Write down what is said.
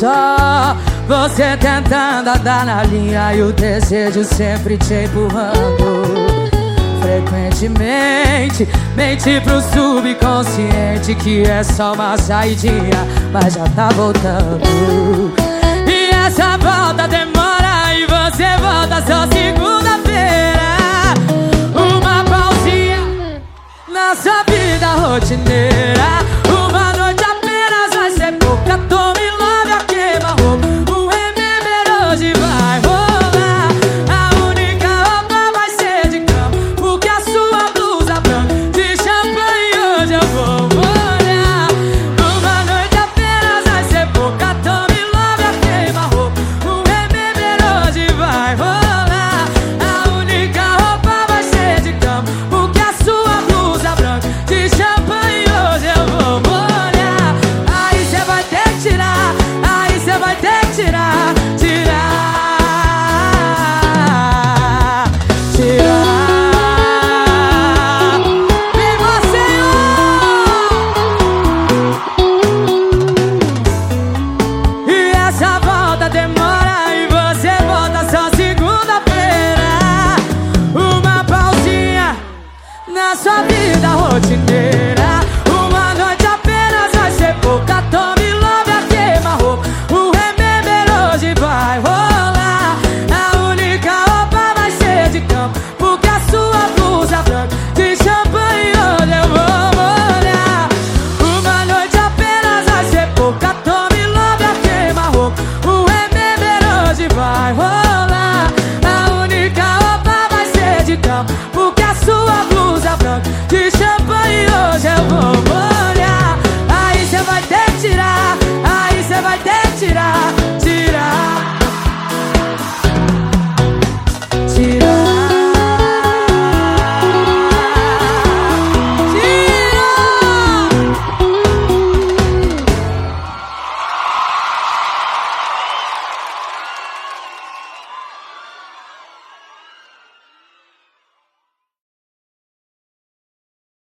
Você tentando andar na linha e o desejo sempre te empurrando. Frequentemente mente pro subconsciente que é só uma saidinha, mas já tá voltando. E essa volta demora e você volta só segunda-feira. Uma pausinha na sua vida rotineira na